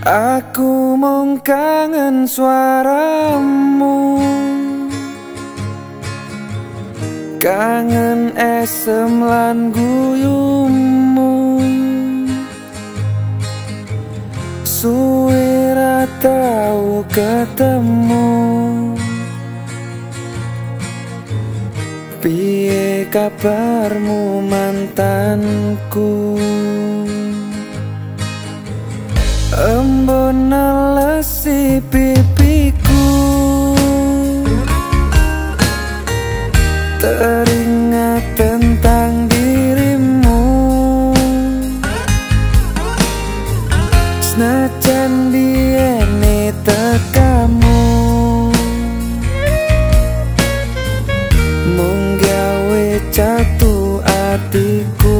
Aku mong kangen suaramu. Kangen esem lan guyumu Suwira tahu ketemu. Piye kabarmu mantanku Embun alasi pipiku. Teringat tentang dirimu. Senajan diene tekamu. Munggawe jatuh hatiku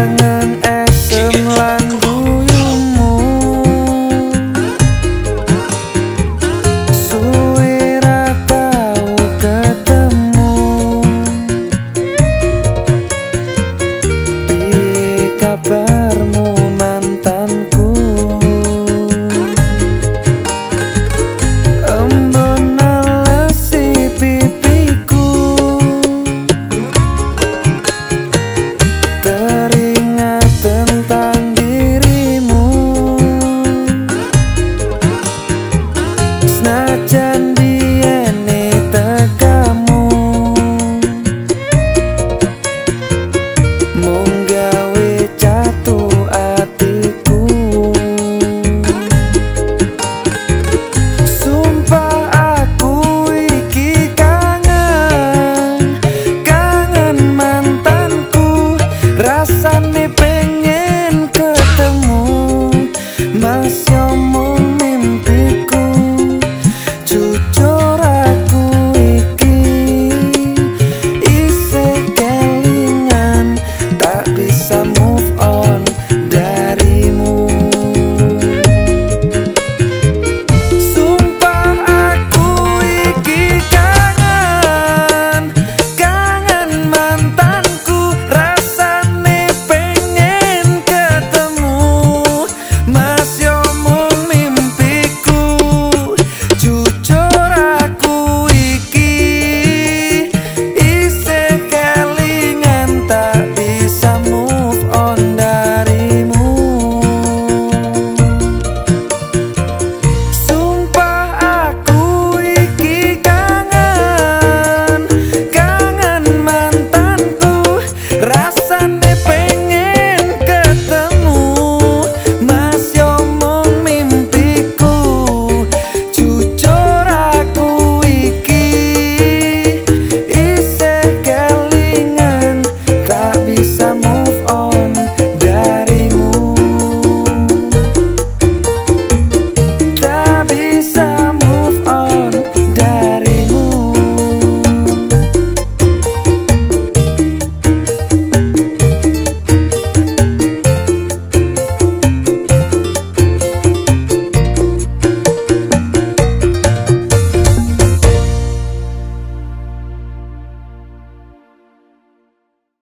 karena Senajan biene tekamu Mung gawe catu atiku Sumpah aku iki kangen Kangen mantanku Rasane pengen ketemu masih.